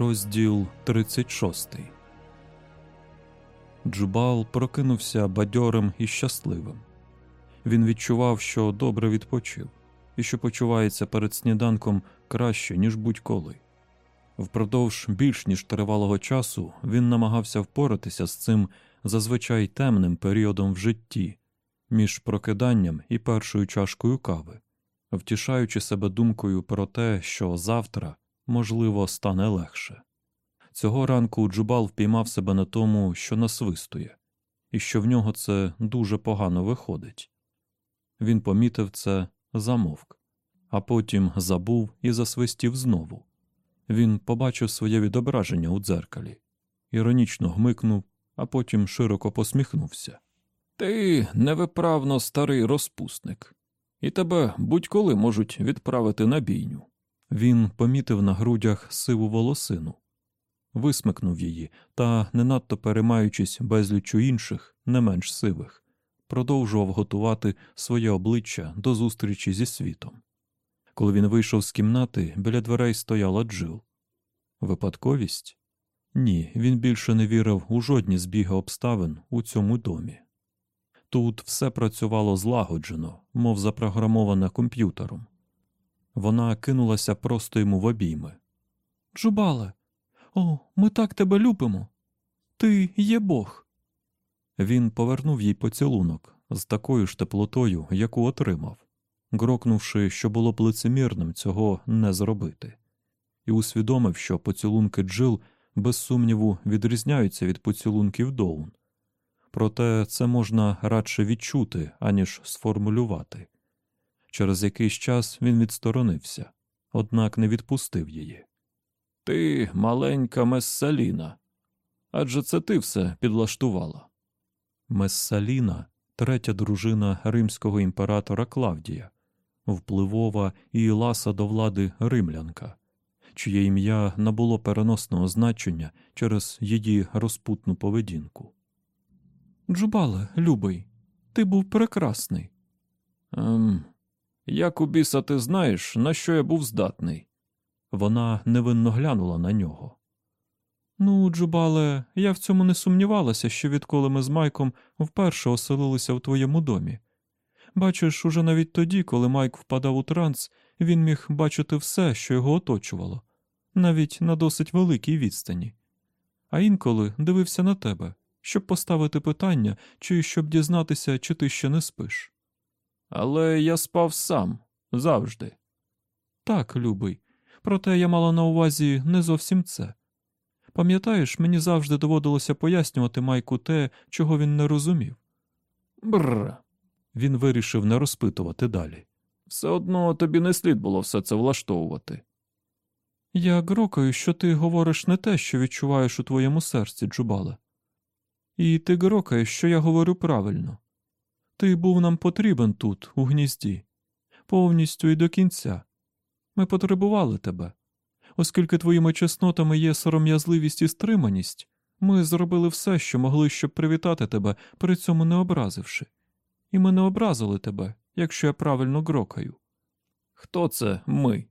Розділ 36 Джубал прокинувся бадьорим і щасливим. Він відчував, що добре відпочив, і що почувається перед сніданком краще, ніж будь-коли. Впродовж більш ніж тривалого часу він намагався впоратися з цим зазвичай темним періодом в житті між прокиданням і першою чашкою кави, втішаючи себе думкою про те, що завтра можливо, стане легше. Цього ранку Джубал впіймав себе на тому, що насвистує, і що в нього це дуже погано виходить. Він помітив це, замовк, а потім забув і засвистів знову. Він побачив своє відображення у дзеркалі, іронічно гмикнув, а потім широко посміхнувся. Ти невиправно старий розпусник, і тебе будь-коли можуть відправити на бійню. Він помітив на грудях сиву волосину, висмикнув її та, не надто переймаючись безліччю інших, не менш сивих, продовжував готувати своє обличчя до зустрічі зі світом. Коли він вийшов з кімнати, біля дверей стояла Джил. Випадковість? Ні, він більше не вірив у жодні збіги обставин у цьому домі. Тут все працювало злагоджено, мов запрограмоване комп'ютером. Вона кинулася просто йому в обійми. Джубале, о, ми так тебе любимо. Ти є Бог. Він повернув їй поцілунок з такою ж теплотою, яку отримав, грокнувши, що було б лицемірним цього не зробити, і усвідомив, що поцілунки Джил без сумніву відрізняються від поцілунків Доун. Проте це можна радше відчути, аніж сформулювати. Через якийсь час він відсторонився, однак не відпустив її. Ти маленька Мессаліна. Адже це ти все підлаштувала. Мессаліна третя дружина римського імператора Клавдія, впливова і ласа до влади римлянка, чиє ім'я набуло переносного значення через її розпутну поведінку. Джубале, любий, ти був прекрасний. Ем, як у біса ти знаєш, на що я був здатний? Вона невинно глянула на нього. Ну, Джубале, я в цьому не сумнівалася, що відколи ми з Майком вперше оселилися в твоєму домі. Бачиш, уже навіть тоді, коли Майк впадав у транс, він міг бачити все, що його оточувало, навіть на досить великій відстані. А інколи дивився на тебе, щоб поставити питання, чи щоб дізнатися, чи ти ще не спиш. Але я спав сам завжди. Так, любий, проте я мала на увазі не зовсім це. Пам'ятаєш, мені завжди доводилося пояснювати Майку те, чого він не розумів. Бррр. Він вирішив не розпитувати далі. Все одно тобі не слід було все це влаштовувати. Я грокаю, що ти говориш не те, що відчуваєш у твоєму серці, Джубале. І ти грокаєш, що я говорю правильно. Ти був нам потрібен тут, у гнізді, повністю і до кінця. Ми потребували тебе. Оскільки твоїми чеснотами є сором'язливість і стриманість, ми зробили все, що могли, щоб привітати тебе, при цьому не образивши. І ми не образили тебе, якщо я правильно грокаю. Хто це ми?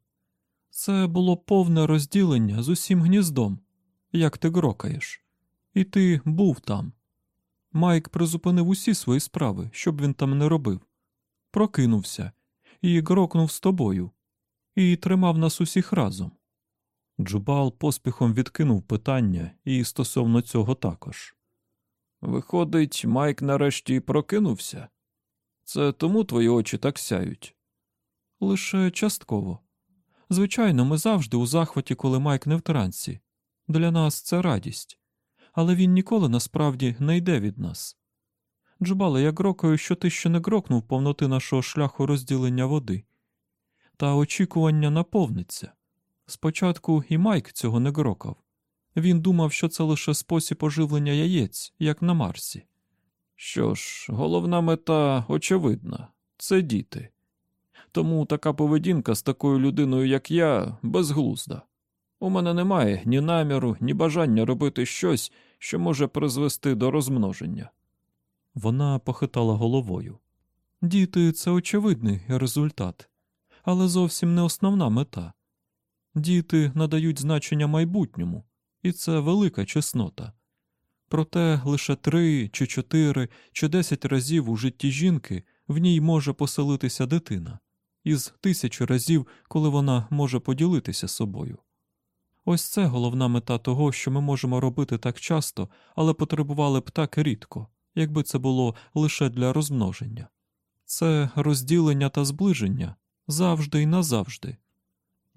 Це було повне розділення з усім гніздом, як ти грокаєш, і ти був там. Майк призупинив усі свої справи, щоб він там не робив. Прокинувся і грокнув з тобою, і тримав нас усіх разом. Джубал поспіхом відкинув питання і стосовно цього також. Виходить, Майк нарешті прокинувся? Це тому твої очі так сяють? Лише частково. Звичайно, ми завжди у захваті, коли Майк не в трансі. Для нас це радість але він ніколи насправді не йде від нас. Джубале, я грокаю, що ти ще не грокнув повноти нашого шляху розділення води. Та очікування наповниться. Спочатку і Майк цього не грокав. Він думав, що це лише спосіб оживлення яєць, як на Марсі. Що ж, головна мета очевидна це діти. Тому така поведінка з такою людиною, як я, безглузда. У мене немає ні наміру, ні бажання робити щось, що може призвести до розмноження. Вона похитала головою. Діти це очевидний результат, але зовсім не основна мета. Діти надають значення майбутньому, і це велика чеснота. Проте лише три чи чотири чи десять разів у житті жінки в ній може поселитися дитина, із тисячі разів, коли вона може поділитися собою. Ось це головна мета того, що ми можемо робити так часто, але потребували б так рідко, якби це було лише для розмноження. Це розділення та зближення завжди і назавжди.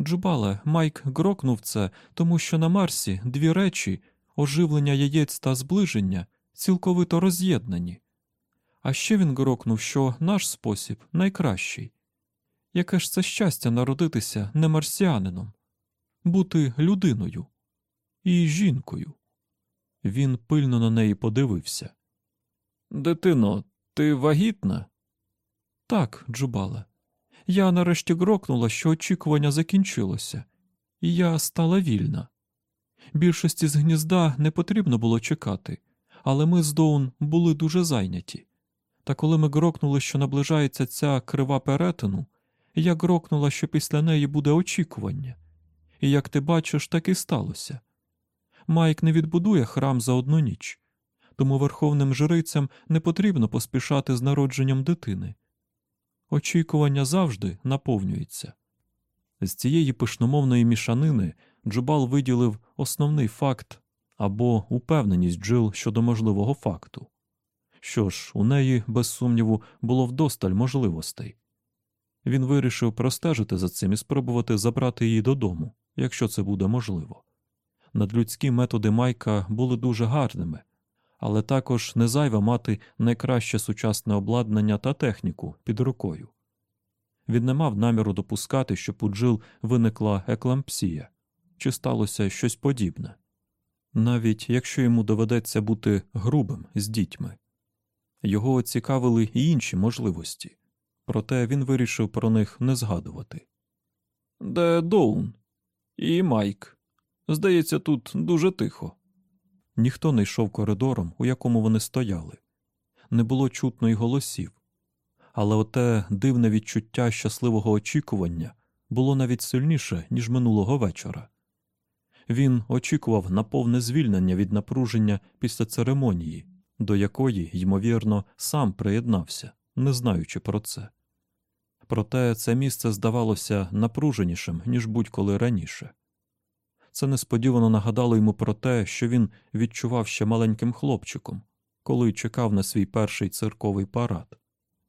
Джубале, Майк грокнув це, тому що на Марсі дві речі оживлення яєць та зближення цілковито роз'єднані. А ще він грокнув, що наш спосіб найкращий. Яке ж це щастя народитися не марсіанином, бути людиною і жінкою. Він пильно на неї подивився. Дитино, ти вагітна? Так, Джубале. Я нарешті грокнула, що очікування закінчилося, і я стала вільна. Більшості з гнізда не потрібно було чекати, але ми з Доун були дуже зайняті. Та коли ми грокнули, що наближається ця крива перетину, я грокнула, що після неї буде очікування. І як ти бачиш, так і сталося. Майк не відбудує храм за одну ніч, тому верховним жрицям не потрібно поспішати з народженням дитини. Очікування завжди наповнюється. З цієї пишномовної мішанини Джубал виділив основний факт або упевненість Джил щодо можливого факту. Що ж, у неї, без сумніву, було вдосталь можливостей. Він вирішив простежити за цим і спробувати забрати її додому, якщо це буде можливо. Надлюдські методи Майка були дуже гарними, але також не зайве мати найкраще сучасне обладнання та техніку під рукою. Він не мав наміру допускати, щоб у Джил виникла еклампсія чи сталося щось подібне, навіть якщо йому доведеться бути грубим з дітьми. Його цікавили і інші можливості, проте він вирішив про них не згадувати. Де Доун? І Майк. Здається, тут дуже тихо. Ніхто не йшов коридором, у якому вони стояли. Не було чутно й голосів. Але оте дивне відчуття щасливого очікування було навіть сильніше, ніж минулого вечора. Він очікував на повне звільнення від напруження після церемонії, до якої, ймовірно, сам приєднався, не знаючи про це. Проте це місце здавалося напруженішим, ніж будь-коли раніше. Це несподівано нагадало йому про те, що він відчував ще маленьким хлопчиком, коли чекав на свій перший цирковий парад.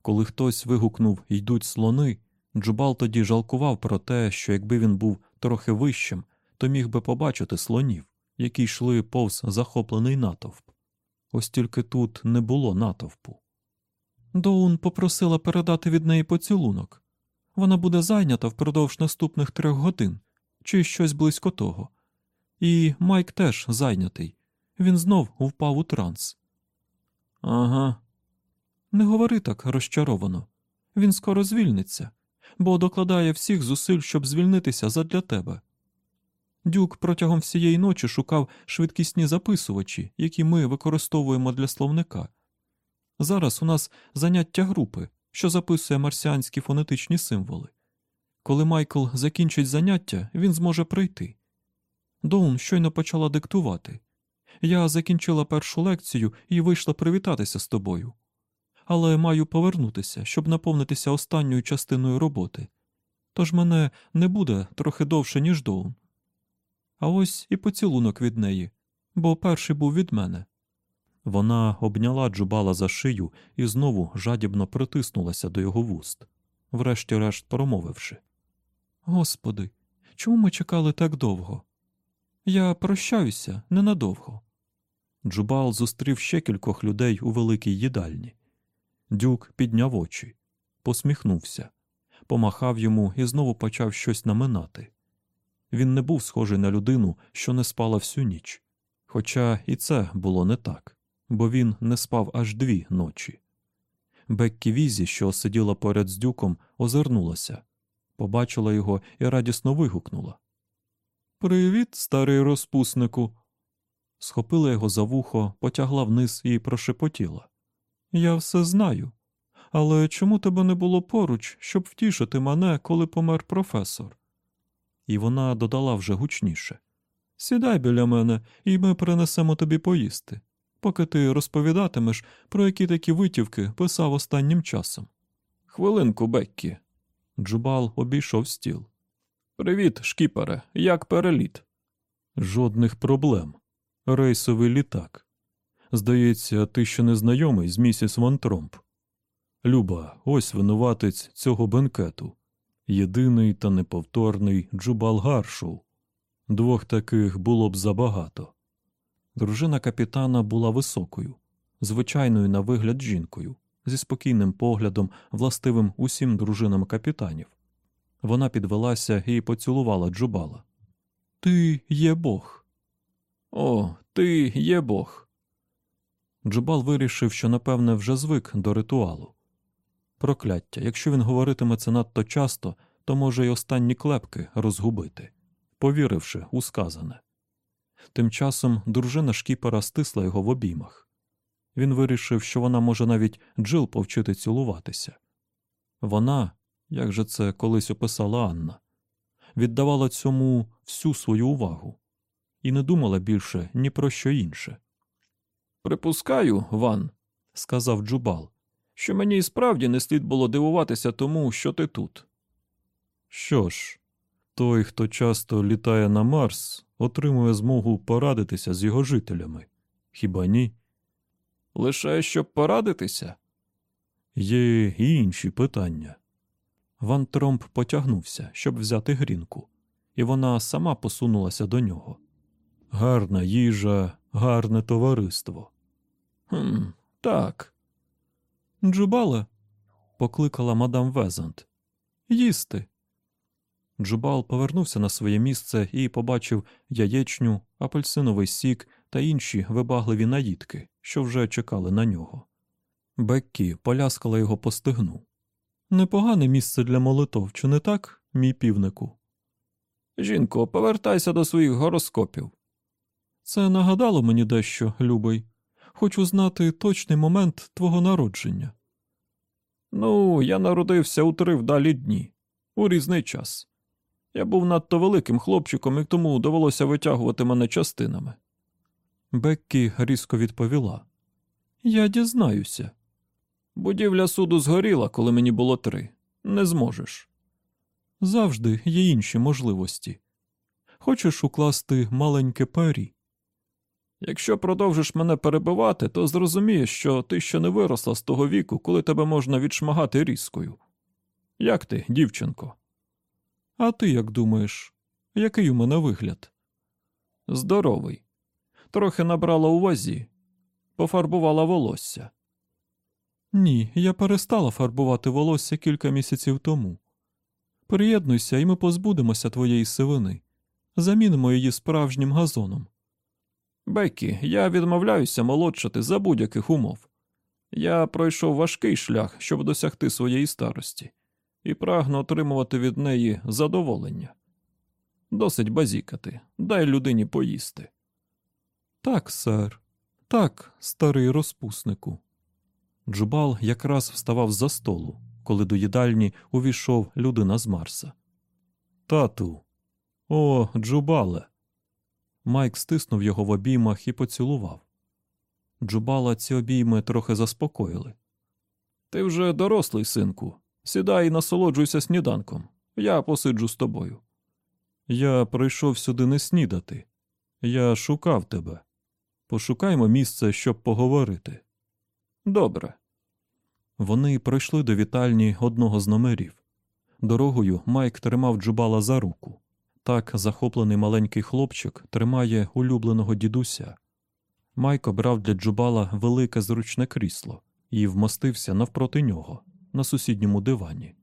Коли хтось вигукнув Йдуть слони, Джубал тоді жалкував про те, що якби він був трохи вищим, то міг би побачити слонів, які йшли повз захоплений натовп. Ось тільки тут не було натовпу. Доун попросила передати від неї поцілунок. Вона буде зайнята впродовж наступних трьох годин, чи щось близько того. І Майк теж зайнятий. Він знов впав у транс. Ага. Не говори так розчаровано. Він скоро звільниться, бо докладає всіх зусиль, щоб звільнитися задля тебе. Дюк протягом всієї ночі шукав швидкісні записувачі, які ми використовуємо для словника. Зараз у нас заняття групи, що записує марсіанські фонетичні символи. Коли Майкл закінчить заняття, він зможе прийти. Доун щойно почала диктувати. Я закінчила першу лекцію і вийшла привітатися з тобою. Але маю повернутися, щоб наповнитися останньою частиною роботи. Тож мене не буде трохи довше, ніж Доун. А ось і поцілунок від неї, бо перший був від мене. Вона обняла Джубала за шию і знову жадібно притиснулася до його вуст, врешті-решт промовивши Господи, чому ми чекали так довго? Я прощаюся ненадовго. Джубал зустрів ще кількох людей у великій їдальні Дюк підняв очі, посміхнувся, помахав йому і знову почав щось наминати. Він не був схожий на людину, що не спала всю ніч. Хоча і це було не так, бо він не спав аж дві ночі. Беккі Візі, що сиділа поряд з дюком, озирнулася, побачила його і радісно вигукнула. Привіт, старий розпуснику. Схопила його за вухо, потягла вниз і прошепотіла. Я все знаю. Але чому тебе не було поруч, щоб втішити мене, коли помер професор? І вона додала вже гучніше Сідай біля мене, і ми принесемо тобі поїсти, поки ти розповідатимеш, про які такі витівки писав останнім часом. Хвилинку, Беккі. Джубал обійшов стіл. Привіт, шкіпере, як переліт? Жодних проблем. Рейсовий літак. Здається, ти ще не знайомий з місіс Ван Тромп. Люба, ось винуватець цього бенкету. Єдиний та неповторний Джубал Гаршоу. Двох таких було б забагато. Дружина капітана була високою, звичайною на вигляд жінкою, зі спокійним поглядом, властивим усім дружинам капітанів. Вона підвелася і поцілувала Джубала. Ти є Бог. О, ти є Бог. Джубал вирішив, що, напевне, вже звик до ритуалу. Прокляття, якщо він говоритиме це надто часто, то може й останні клепки розгубити, повіривши у сказане. Тим часом дружина шкіпера стисла його в обіймах. Він вирішив, що вона може навіть Джил повчити цілуватися. Вона, як же це колись описала Анна, віддавала цьому всю свою увагу і не думала більше ні про що інше. Припускаю, Ван, сказав Джубал, що мені і справді не слід було дивуватися тому, що ти тут. Що ж, той, хто часто літає на Марс, отримує змогу порадитися з його жителями. Хіба ні? Лише щоб порадитися? Є і інші питання. Ван Тромп потягнувся, щоб взяти грінку, і вона сама посунулася до нього. Гарна їжа, гарне товариство. «Хм, Так. Джубале, покликала мадам Везант. Їсти. Джубал повернувся на своє місце і побачив яєчню, апельсиновий сік та інші вибагливі наїдки, що вже чекали на нього. Беккі поляскала його по стегну. Непогане місце для молитов, чи не так, мій півнику? Жінко, повертайся до своїх гороскопів. Це нагадало мені дещо, любий. Хочу знати точний момент твого народження. Ну, я народився у три вдалі дні, у різний час. Я був надто великим хлопчиком, і тому довелося витягувати мене частинами. Беккі різко відповіла Я дізнаюся. Будівля суду згоріла, коли мені було три. Не зможеш. Завжди є інші можливості. Хочеш укласти маленьке парі? Якщо продовжиш мене перебивати, то зрозумієш, що ти ще не виросла з того віку, коли тебе можна відшмагати різкою. Як ти, дівчинко? А ти як думаєш, який у мене вигляд? Здоровий. Трохи набрала у вазі, пофарбувала волосся. Ні, я перестала фарбувати волосся кілька місяців тому. Приєднуйся, і ми позбудемося твоєї сивини, замінимо її справжнім газоном. Бекі, я відмовляюся молодшати за будь-яких умов. Я пройшов важкий шлях, щоб досягти своєї старості, і прагну отримувати від неї задоволення. Досить базікати, дай людині поїсти. Так, сер, так, старий розпуснику. Джубал якраз вставав за столу, коли до їдальні увійшов людина з Марса. Тату, о, Джубале. Майк стиснув його в обіймах і поцілував. Джубала ці обійми трохи заспокоїли. Ти вже дорослий, синку. Сідай і насолоджуйся сніданком. Я посиджу з тобою. Я прийшов сюди не снідати. Я шукав тебе. Пошукаймо місце, щоб поговорити. Добре. Вони пройшли до вітальні одного з номерів. Дорогою Майк тримав Джубала за руку. Так захоплений маленький хлопчик тримає улюбленого дідуся. Майк обрав для Джубала велике зручне крісло і вмостився навпроти нього на сусідньому дивані.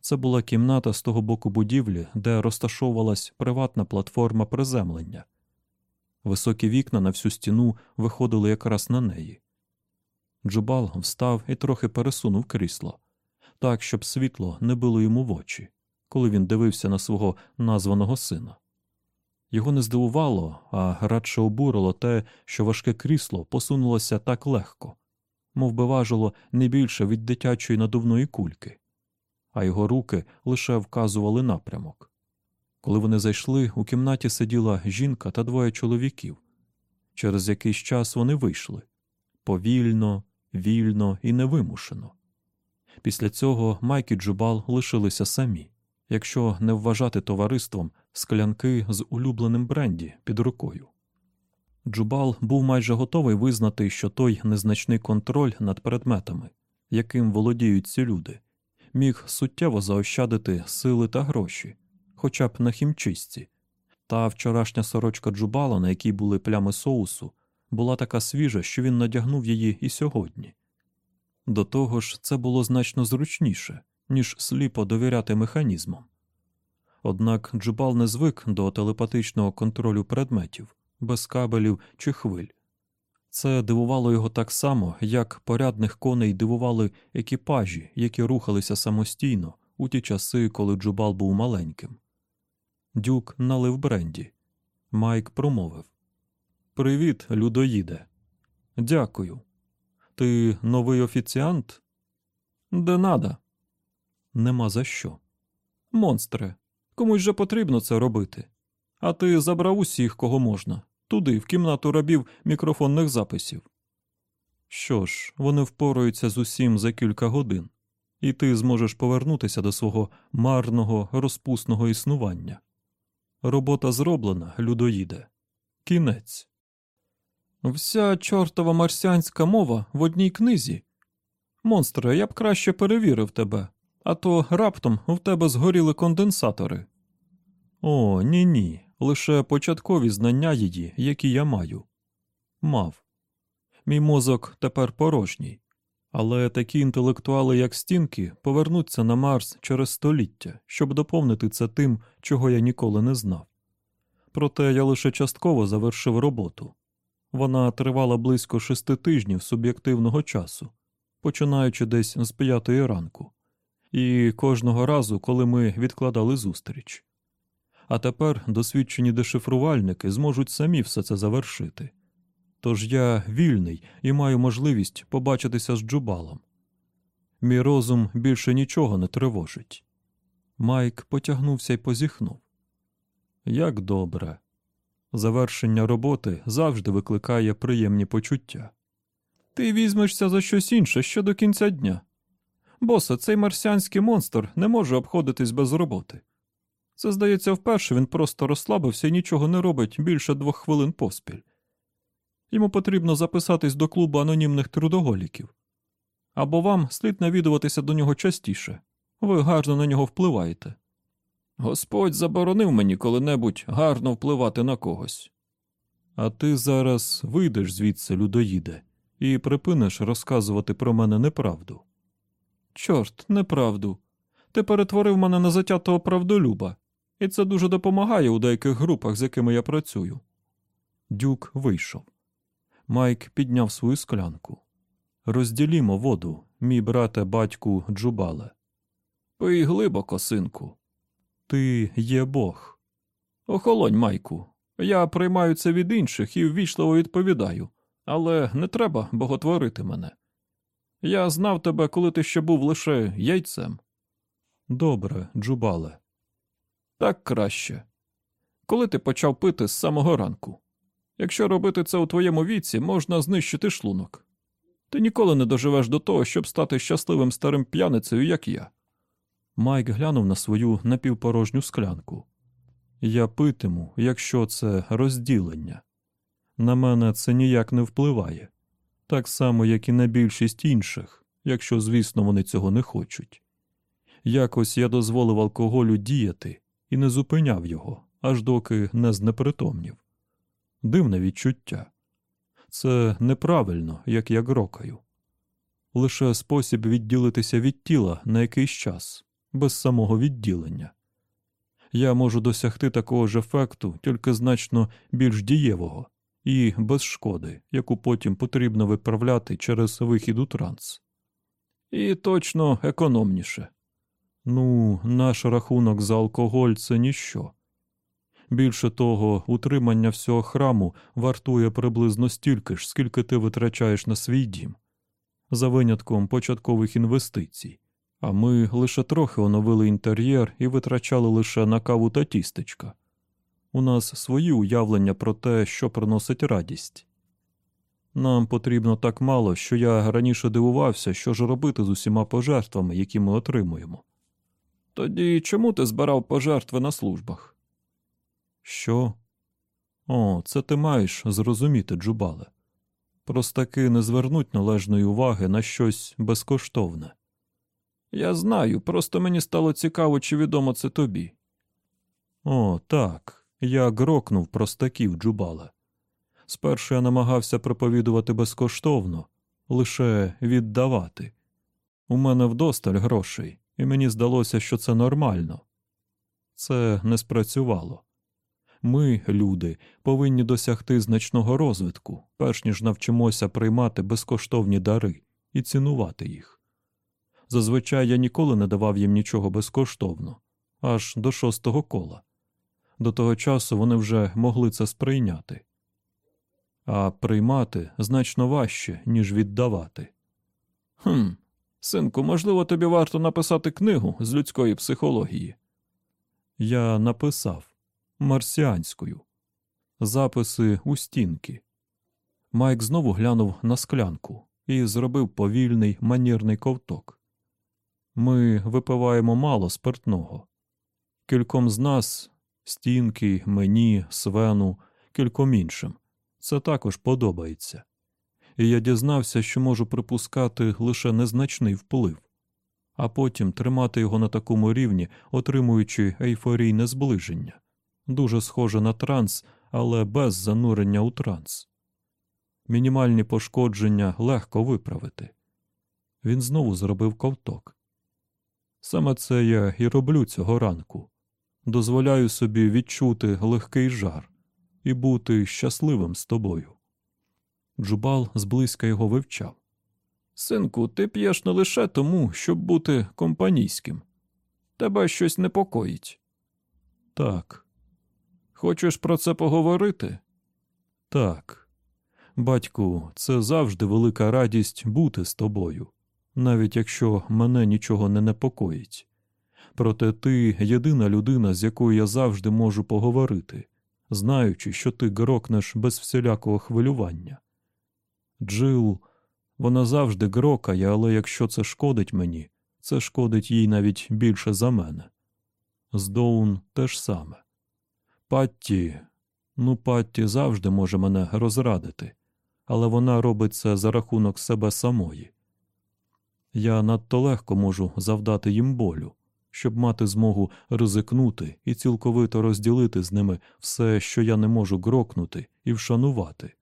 Це була кімната з того боку будівлі, де розташовувалась приватна платформа приземлення. Високі вікна на всю стіну виходили якраз на неї. Джубал встав і трохи пересунув крісло, так, щоб світло не било йому в очі, коли він дивився на свого названого сина. Його не здивувало, а радше обурило те, що важке крісло посунулося так легко, мов би важило не більше від дитячої надувної кульки, а його руки лише вказували напрямок. Коли вони зайшли, у кімнаті сиділа жінка та двоє чоловіків. Через якийсь час вони вийшли повільно, вільно і невимушено. Після цього Майк і Джубал лишилися самі, якщо не вважати товариством склянки з улюбленим бренді під рукою. Джубал був майже готовий визнати, що той незначний контроль над предметами, яким володіють ці люди, міг суттєво заощадити сили та гроші, хоча б на хімчистці. Та вчорашня сорочка Джубала, на якій були плями соусу, була така свіжа, що він надягнув її і сьогодні. До того ж, це було значно зручніше, ніж сліпо довіряти механізмам. Однак Джубал не звик до телепатичного контролю предметів, без кабелів чи хвиль. Це дивувало його так само, як порядних коней дивували екіпажі, які рухалися самостійно у ті часи, коли Джубал був маленьким. Дюк налив бренді. Майк промовив Привіт, людоїде. Дякую. Ти новий офіціант? Де надо. Нема за що. Монстре, комусь же потрібно це робити. А ти забрав усіх, кого можна, туди, в кімнату рабів мікрофонних записів. Що ж, вони впораються з усім за кілька годин, і ти зможеш повернутися до свого марного, розпусного існування. Робота зроблена, людоїде. Кінець. Вся чортова марсіанська мова в одній книзі. Монстре, я б краще перевірив тебе, а то раптом в тебе згоріли конденсатори. О, ні ні, лише початкові знання її, які я маю. Мав. Мій мозок тепер порожній, але такі інтелектуали, як стінки, повернуться на Марс через століття, щоб доповнити це тим, чого я ніколи не знав. Проте я лише частково завершив роботу. Вона тривала близько шести тижнів суб'єктивного часу, починаючи десь з п'ятої ранку, і кожного разу, коли ми відкладали зустріч. А тепер досвідчені дешифрувальники зможуть самі все це завершити. Тож я вільний і маю можливість побачитися з джубалом. Мій розум більше нічого не тривожить. Майк потягнувся й позіхнув. Як добре. Завершення роботи завжди викликає приємні почуття. Ти візьмешся за щось інше ще до кінця дня. Босе, цей марсіанський монстр не може обходитись без роботи. Це, здається, вперше він просто розслабився і нічого не робить більше двох хвилин поспіль. Йому потрібно записатись до клубу анонімних трудоголіків. Або вам слід навідуватися до нього частіше. Ви гарно на нього впливаєте. Господь заборонив мені коли-небудь гарно впливати на когось. А ти зараз вийдеш звідси, людоїде, і припиниш розказувати про мене неправду. Чорт, неправду. Ти перетворив мене на затятого правдолюба, і це дуже допомагає у деяких групах, з якими я працюю. Дюк вийшов. Майк підняв свою склянку. Розділімо воду, мій брате, батьку Джубале. Пий глибоко, синку. Ти є Бог. Охолонь, Майку. Я приймаю це від інших і ввічливо відповідаю, але не треба боготворити мене. Я знав тебе, коли ти ще був лише яйцем. Добре, Джубале. Так краще. Коли ти почав пити з самого ранку. Якщо робити це у твоєму віці, можна знищити шлунок. Ти ніколи не доживеш до того, щоб стати щасливим старим п'яницею, як я. Майк глянув на свою напівпорожню склянку. Я питиму, якщо це розділення. На мене це ніяк не впливає, так само, як і на більшість інших, якщо, звісно, вони цього не хочуть. Якось я дозволив алкоголю діяти і не зупиняв його, аж доки не знепритомнів. Дивне відчуття. Це неправильно, як я грокаю. лише спосіб відділитися від тіла на якийсь час, без самого відділення. Я можу досягти такого ж ефекту, тільки значно більш дієвого і без шкоди, яку потім потрібно виправляти через вихід у транс. І точно економніше. Ну, наш рахунок за алкоголь це ніщо. Більше того, утримання всього храму вартує приблизно стільки ж, скільки ти витрачаєш на свій дім, за винятком початкових інвестицій. А ми лише трохи оновили інтер'єр і витрачали лише на каву та тістечка. У нас свої уявлення про те, що приносить радість. Нам потрібно так мало, що я раніше дивувався, що ж робити з усіма пожертвами, які ми отримуємо. Тоді чому ти збирав пожертви на службах? Що? О, це ти маєш зрозуміти, Джубале. Простаки не звернуть належної уваги на щось безкоштовне. Я знаю, просто мені стало цікаво, чи відомо це тобі. О, так. Я грокнув простаків, Джубале. Спершу я намагався проповідувати безкоштовно, лише віддавати. У мене вдосталь грошей, і мені здалося, що це нормально. Це не спрацювало. Ми, люди, повинні досягти значного розвитку, перш ніж навчимося приймати безкоштовні дари і цінувати їх. Зазвичай я ніколи не давав їм нічого безкоштовно, аж до шостого кола. До того часу вони вже могли це сприйняти. А приймати значно важче, ніж віддавати. Хм, синку, можливо, тобі варто написати книгу з людської психології. Я написав марсіанською. Записи у стінки. Майк знову глянув на склянку і зробив повільний манірний ковток. Ми випиваємо мало спиртного. Кільком з нас стінки, мені, свену, кільком іншим. Це також подобається. І я дізнався, що можу припускати лише незначний вплив, а потім тримати його на такому рівні, отримуючи ейфорійне зближення дуже схоже на транс, але без занурення у транс. Мінімальні пошкодження легко виправити. Він знову зробив ковток. Саме це я і роблю цього ранку. Дозволяю собі відчути легкий жар і бути щасливим з тобою. Джубал зблизька його вивчав. Синку, ти п'єш не лише тому, щоб бути компанійським. Тебе щось непокоїть. Так, Хочеш про це поговорити? Так. Батьку, це завжди велика радість бути з тобою, навіть якщо мене нічого не непокоїть. Проте ти єдина людина, з якою я завжди можу поговорити, знаючи, що ти грокнеш без всілякого хвилювання. Джил, вона завжди грокає, але якщо це шкодить мені, це шкодить їй навіть більше за мене. З Доун теж саме. Патті, ну, Патті завжди може мене розрадити, але вона робить це за рахунок себе самої. Я надто легко можу завдати їм болю, щоб мати змогу ризикнути і цілковито розділити з ними все, що я не можу грокнути і вшанувати,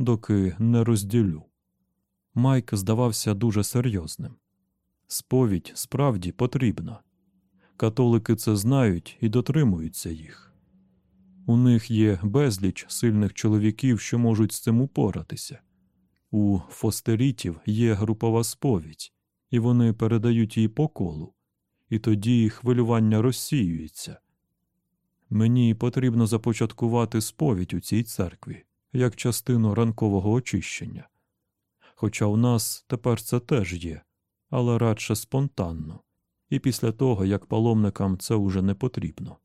доки не розділю. Майк здавався дуже серйозним. Сповідь справді потрібна. Католики це знають і дотримуються їх. У них є безліч сильних чоловіків, що можуть з цим упоратися. У фостерітів є групова сповідь, і вони передають її по колу, і тоді хвилювання розсіюється. Мені потрібно започаткувати сповідь у цій церкві як частину ранкового очищення. Хоча у нас тепер це теж є, але радше спонтанно, і після того як паломникам це уже не потрібно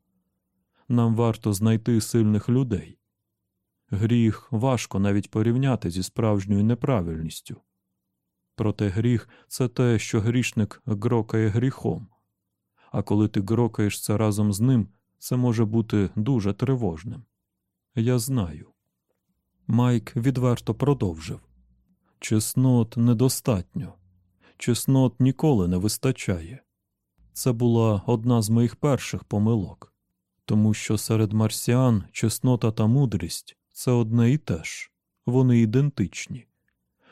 нам варто знайти сильних людей. Гріх важко навіть порівняти зі справжньою неправильністю. Проте гріх це те, що грішник грокає гріхом, а коли ти грокаєш це разом з ним, це може бути дуже тривожним. Я знаю. Майк відверто продовжив чеснот недостатньо, чеснот ніколи не вистачає. Це була одна з моїх перших помилок тому що серед марсіан чеснота та мудрість це одне і те ж, вони ідентичні.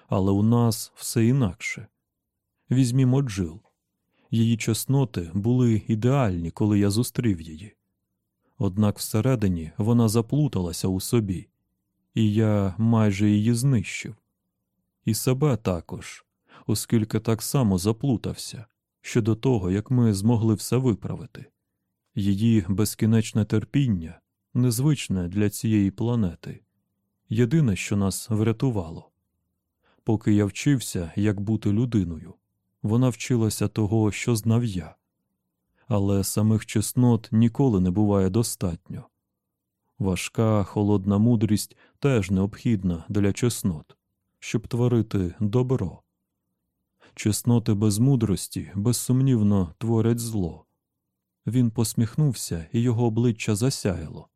Але у нас все інакше, Візьмімо Джил. Її чесноти були ідеальні, коли я зустрів її. Однак всередині вона заплуталася у собі, і я майже її знищив. І себе також, оскільки так само заплутався щодо того, як ми змогли все виправити. Її безкінечне терпіння незвичне для цієї планети, єдине, що нас врятувало. Поки я вчився, як бути людиною, вона вчилася того, що знав я. Але самих чеснот ніколи не буває достатньо. Важка, холодна мудрість теж необхідна для чеснот, щоб творити добро. Чесноти без мудрості безсумнівно творять зло. Він посміхнувся, і його обличчя засяяло.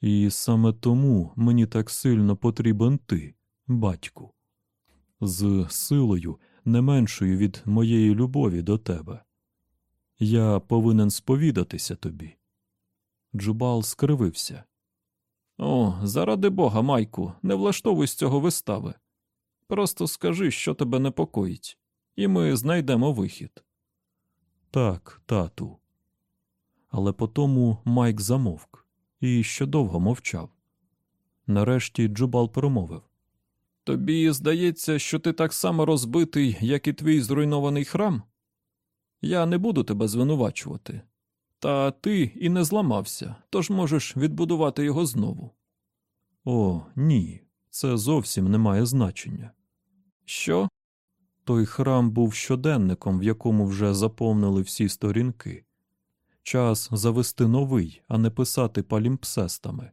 І саме тому мені так сильно потрібен ти, батьку, з силою, не меншою від моєї любові до тебе. Я повинен сповідатися тобі. Джубал скривився. О, заради бога, Майку, не влаштовуй з цього вистави. Просто скажи, що тебе непокоїть, і ми знайдемо вихід. Так, тату. Але потому Майк замовк і ще довго мовчав. Нарешті Джубал промовив Тобі здається, що ти так само розбитий, як і твій зруйнований храм? Я не буду тебе звинувачувати. Та ти і не зламався, тож можеш відбудувати його знову. О, ні, це зовсім не має значення. Що? Той храм був щоденником, в якому вже заповнили всі сторінки. Час завести новий, а не писати палімпсестами.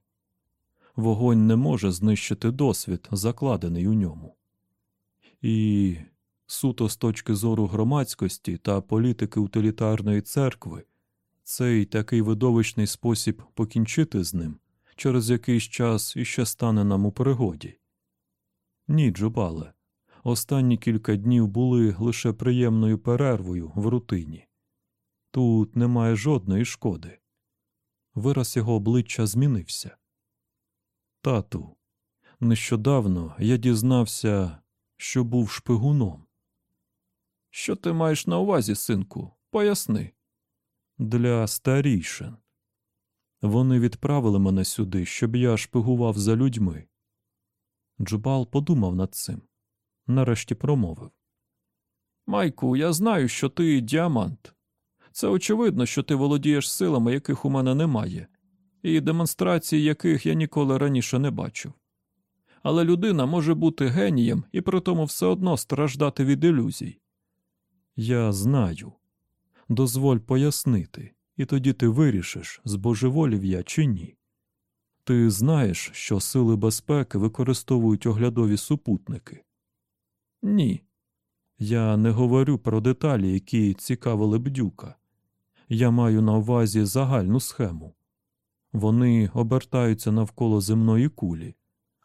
Вогонь не може знищити досвід, закладений у ньому. І суто з точки зору громадськості та політики утилітарної церкви, цей такий видовищний спосіб покінчити з ним через якийсь час іще стане нам у пригоді. Ні, Джубале, останні кілька днів були лише приємною перервою в рутині. Тут немає жодної шкоди. Вираз його обличчя змінився. Тату, нещодавно я дізнався, що був шпигуном. Що ти маєш на увазі, синку? Поясни. Для старішин. Вони відправили мене сюди, щоб я шпигував за людьми. Джубал подумав над цим. Нарешті промовив. Майку, я знаю, що ти діамант. Це очевидно, що ти володієш силами, яких у мене немає, і демонстрації яких я ніколи раніше не бачив. Але людина може бути генієм і при тому все одно страждати від ілюзій. Я знаю. Дозволь пояснити, і тоді ти вирішиш, збожеволів я чи ні. Ти знаєш, що сили безпеки використовують оглядові супутники? Ні. Я не говорю про деталі, які цікавили бдюка. Я маю на увазі загальну схему. Вони обертаються навколо земної кулі,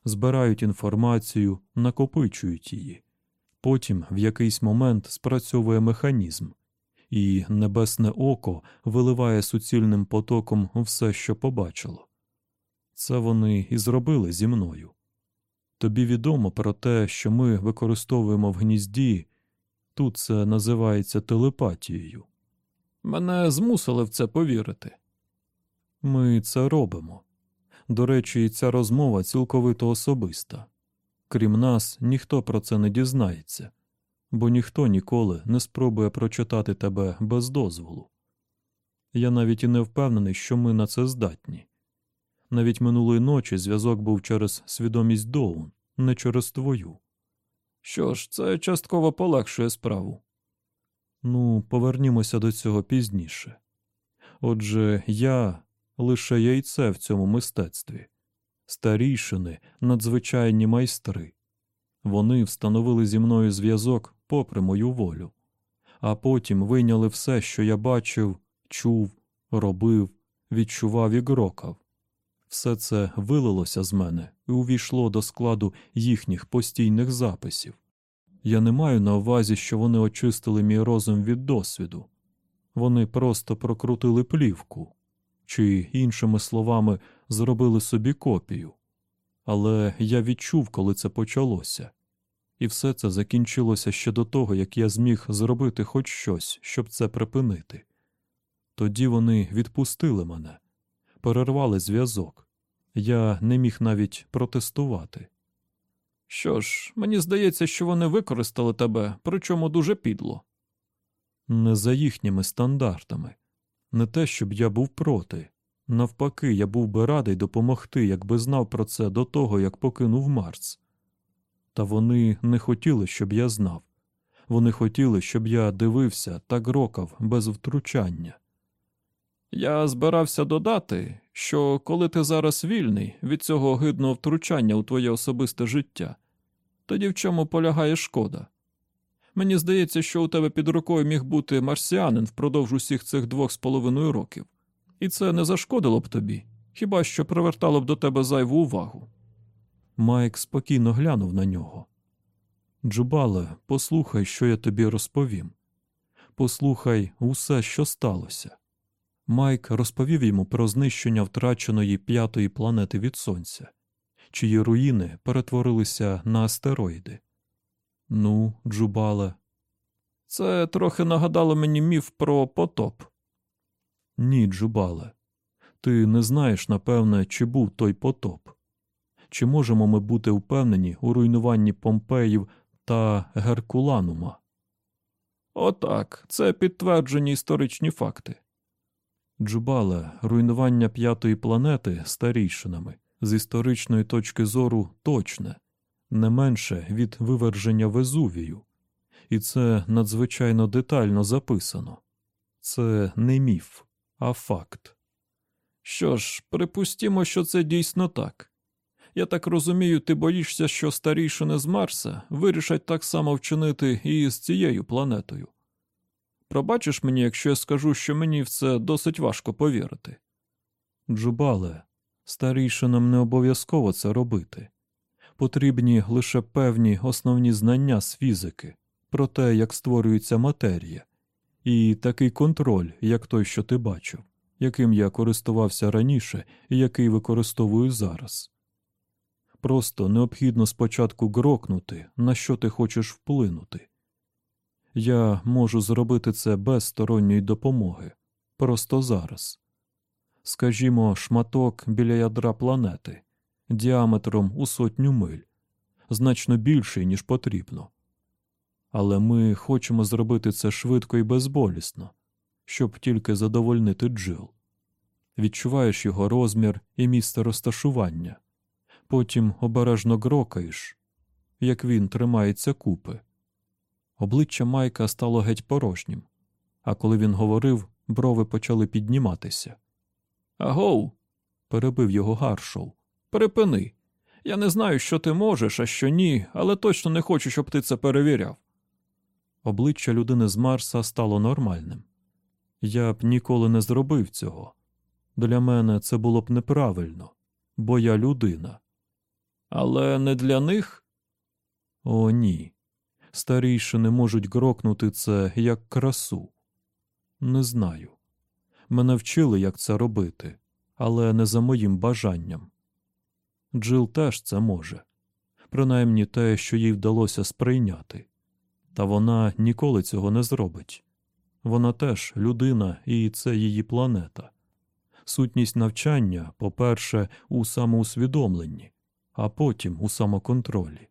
збирають інформацію, накопичують її. Потім в якийсь момент спрацьовує механізм, і небесне око виливає суцільним потоком все, що побачило. Це вони і зробили зі мною. Тобі відомо про те, що ми використовуємо в гнізді, тут це називається телепатією. Мене змусили в це повірити. Ми це робимо. До речі, ця розмова цілковито особиста. Крім нас, ніхто про це не дізнається, бо ніхто ніколи не спробує прочитати тебе без дозволу. Я навіть і не впевнений, що ми на це здатні. Навіть минулої ночі зв'язок був через свідомість Доун, не через твою. Що ж, це частково полегшує справу. Ну, повернімося до цього пізніше. Отже, я лише яйце в цьому мистецтві, старійшини, надзвичайні майстри. Вони встановили зі мною зв'язок попри мою волю, а потім вийняли все, що я бачив, чув, робив, відчував і грокав. Все це вилилося з мене і увійшло до складу їхніх постійних записів. Я не маю на увазі, що вони очистили мій розум від досвіду. Вони просто прокрутили плівку, чи, іншими словами, зробили собі копію. Але я відчув, коли це почалося. І все це закінчилося ще до того, як я зміг зробити хоч щось, щоб це припинити. Тоді вони відпустили мене, перервали зв'язок. Я не міг навіть протестувати. Що ж, мені здається, що вони використали тебе, причому дуже підло. Не за їхніми стандартами, не те, щоб я був проти. Навпаки, я був би радий допомогти, якби знав про це до того, як покинув Марс. Та вони не хотіли, щоб я знав. Вони хотіли, щоб я дивився та грокав без втручання. Я збирався додати, що коли ти зараз вільний від цього огидного втручання у твоє особисте життя, тоді в чому полягає шкода? Мені здається, що у тебе під рукою міг бути марсіанин впродовж усіх цих двох з половиною років, і це не зашкодило б тобі, хіба що привертало б до тебе зайву увагу. Майк спокійно глянув на нього. Джубале, послухай, що я тобі розповім. Послухай усе, що сталося. Майк розповів йому про знищення втраченої п'ятої планети від Сонця, чиї руїни перетворилися на астероїди. Ну, Джубале, це трохи нагадало мені міф про потоп. Ні, Джубале, ти не знаєш, напевне, чи був той потоп. Чи можемо ми бути впевнені у руйнуванні Помпеїв та Геркуланума? Отак, це підтверджені історичні факти. Джубале, руйнування п'ятої планети старійшинами з історичної точки зору точне, не менше від виверження Везувію, і це надзвичайно детально записано. Це не міф, а факт. Що ж, припустімо, що це дійсно так. Я так розумію, ти боїшся, що старішини з Марса вирішать так само вчинити і з цією планетою. Пробачиш мені, якщо я скажу, що мені в це досить важко повірити. Джубале, старішинам не обов'язково це робити. Потрібні лише певні основні знання з фізики про те, як створюється матерія, і такий контроль, як той, що ти бачив, яким я користувався раніше і який використовую зараз. Просто необхідно спочатку грокнути, на що ти хочеш вплинути. Я можу зробити це без сторонньої допомоги, просто зараз. Скажімо, шматок біля ядра планети діаметром у сотню миль, значно більший, ніж потрібно. Але ми хочемо зробити це швидко і безболісно, щоб тільки задовольнити джил. Відчуваєш його розмір і місце розташування, потім обережно грокаєш, як він тримається купи. Обличчя Майка стало геть порожнім, а коли він говорив, брови почали підніматися. Агоу, перебив його Гаршоу. Припини. Я не знаю, що ти можеш, а що ні, але точно не хочу, щоб ти це перевіряв. Обличчя людини з Марса стало нормальним. Я б ніколи не зробив цього. Для мене це було б неправильно, бо я людина. Але не для них? О, ні. Старішини можуть грокнути це як красу. Не знаю. Мене вчили, як це робити, але не за моїм бажанням. Джил теж це може, принаймні те, що їй вдалося сприйняти. Та вона ніколи цього не зробить. Вона теж людина, і це її планета. Сутність навчання, по-перше, у самоусвідомленні, а потім у самоконтролі.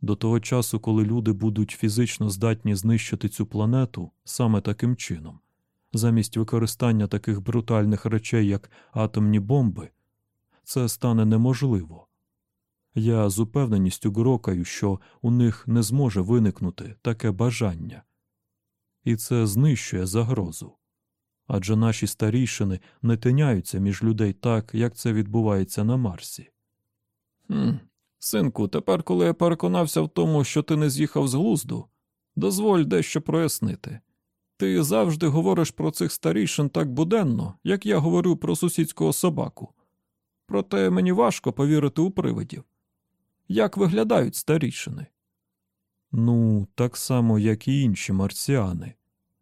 До того часу, коли люди будуть фізично здатні знищити цю планету саме таким чином, замість використання таких брутальних речей, як атомні бомби, це стане неможливо. Я з упевненістю грокаю, що у них не зможе виникнути таке бажання, і це знищує загрозу. Адже наші старішини не тиняються між людей так, як це відбувається на Марсі. «Хм, Синку, тепер, коли я переконався в тому, що ти не з'їхав з глузду, дозволь дещо прояснити. Ти завжди говориш про цих старішин так буденно, як я говорю про сусідського собаку. Проте мені важко повірити у привидів. Як виглядають старішини? Ну, так само, як і інші марсіани,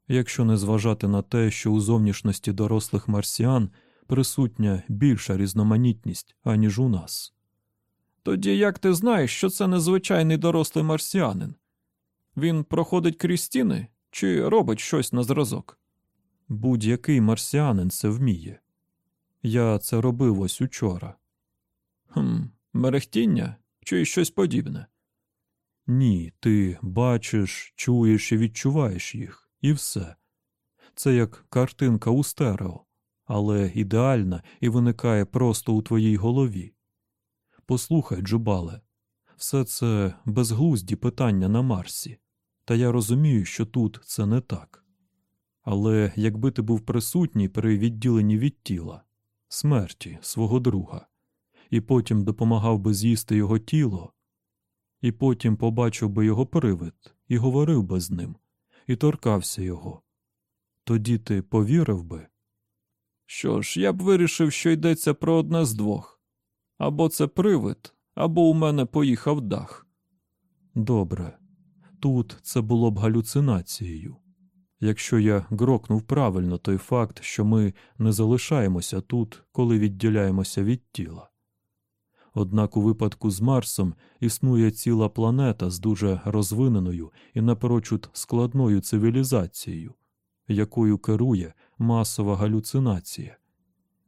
якщо не зважати на те, що у зовнішності дорослих марсіан присутня більша різноманітність, аніж у нас. Тоді як ти знаєш, що це незвичайний дорослий марсіанин? Він проходить крізь стіни чи робить щось на зразок? Будь-який марсіанин це вміє. Я це робив ось учора. Хм, мерехтіння чи щось подібне? Ні, ти бачиш, чуєш і відчуваєш їх, і все. Це як картинка у стерео, але ідеальна і виникає просто у твоїй голові. Послухай, Джубале, все це безглузді питання на Марсі, та я розумію, що тут це не так. Але якби ти був присутній при відділенні від тіла, смерті свого друга, і потім допомагав би з'їсти його тіло, і потім побачив би його привид і говорив би з ним, і торкався його, тоді ти повірив би. Що ж, я б вирішив, що йдеться про одне з двох або це привид, або у мене поїхав дах. Добре, тут це було б галюцинацією. Якщо я грокнув правильно той факт, що ми не залишаємося тут, коли відділяємося від тіла. Однак у випадку з Марсом існує ціла планета з дуже розвиненою і напрочуд складною цивілізацією, якою керує масова галюцинація.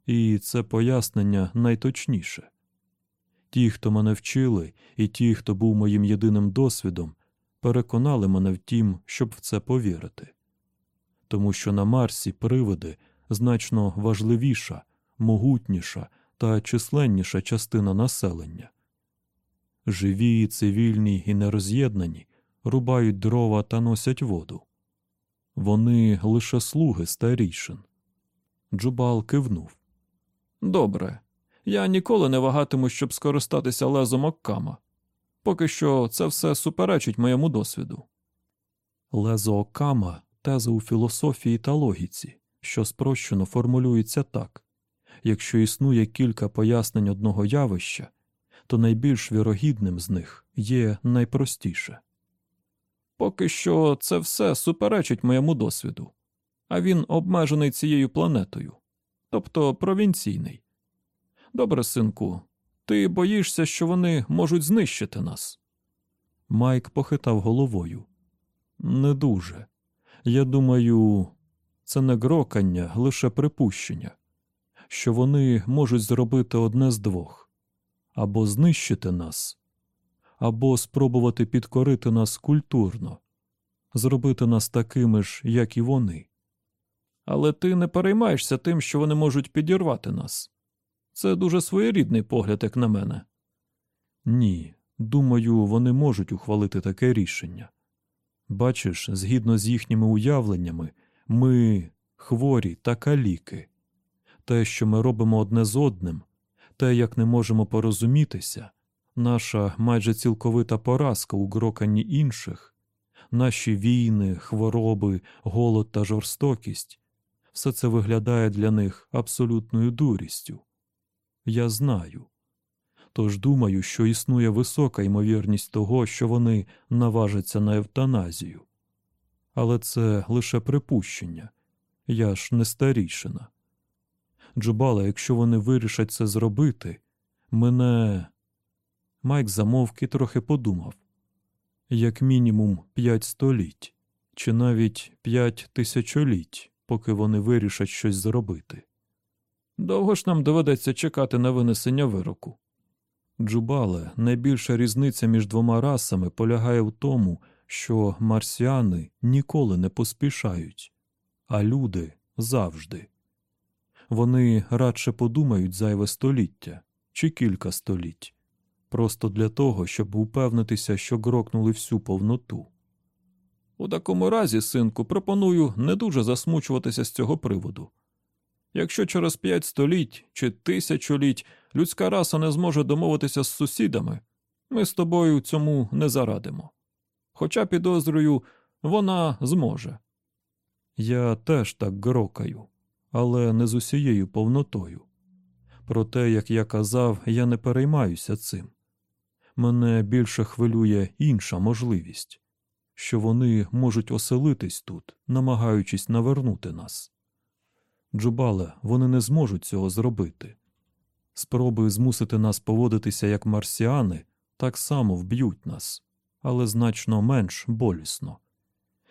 І це пояснення найточніше. Ті, хто мене вчили, і ті, хто був моїм єдиним досвідом, переконали мене в тім, щоб в це повірити. Тому що на Марсі привиди значно важливіша, могутніша та численніша частина населення. Живі, цивільні і нероз'єднані рубають дрова та носять воду. Вони лише слуги старішин. Джубал кивнув. Добре. Я ніколи не вагатиму, щоб скористатися лезом Оккама. Поки що це все суперечить моєму досвіду. Лезо Оккама теза у філософії та логіці, що спрощено формулюється так якщо існує кілька пояснень одного явища, то найбільш вірогідним з них є найпростіше. Поки що це все суперечить моєму досвіду, а він обмежений цією планетою, тобто провінційний. Добре, синку, ти боїшся, що вони можуть знищити нас. Майк похитав головою. Не дуже. Я думаю, це не грокання, лише припущення, що вони можуть зробити одне з двох або знищити нас, або спробувати підкорити нас культурно, зробити нас такими ж, як і вони. Але ти не переймаєшся тим, що вони можуть підірвати нас. Це дуже своєрідний погляд, як на мене. Ні, думаю, вони можуть ухвалити таке рішення. Бачиш, згідно з їхніми уявленнями, ми хворі та каліки. Те, що ми робимо одне з одним, те, як не можемо порозумітися, наша майже цілковита поразка у гроканні інших, наші війни, хвороби, голод та жорстокість, все це виглядає для них абсолютною дурістю. Я знаю. Тож думаю, що існує висока ймовірність того, що вони наважаться на евтаназію. Але це лише припущення я ж не старішина. Джубала, якщо вони вирішать це зробити, мене. Майк замовк і трохи подумав як мінімум п'ять століть, чи навіть п'ять тисячоліть, поки вони вирішать щось зробити. Довго ж нам доведеться чекати на винесення вироку. Джубале, найбільша різниця між двома расами полягає в тому, що марсіани ніколи не поспішають, а люди завжди. Вони радше подумають зайве століття чи кілька століть, просто для того, щоб упевнитися, що грокнули всю повноту. У такому разі, синку, пропоную не дуже засмучуватися з цього приводу. Якщо через п'ять століть чи тисячоліть людська раса не зможе домовитися з сусідами, ми з тобою цьому не зарадимо. Хоча, підозрюю, вона зможе. Я теж так грокаю, але не з усією повнотою. Проте, як я казав, я не переймаюся цим. Мене більше хвилює інша можливість, що вони можуть оселитись тут, намагаючись навернути нас. Джубале, вони не зможуть цього зробити. Спроби змусити нас поводитися як марсіани так само вб'ють нас, але значно менш болісно.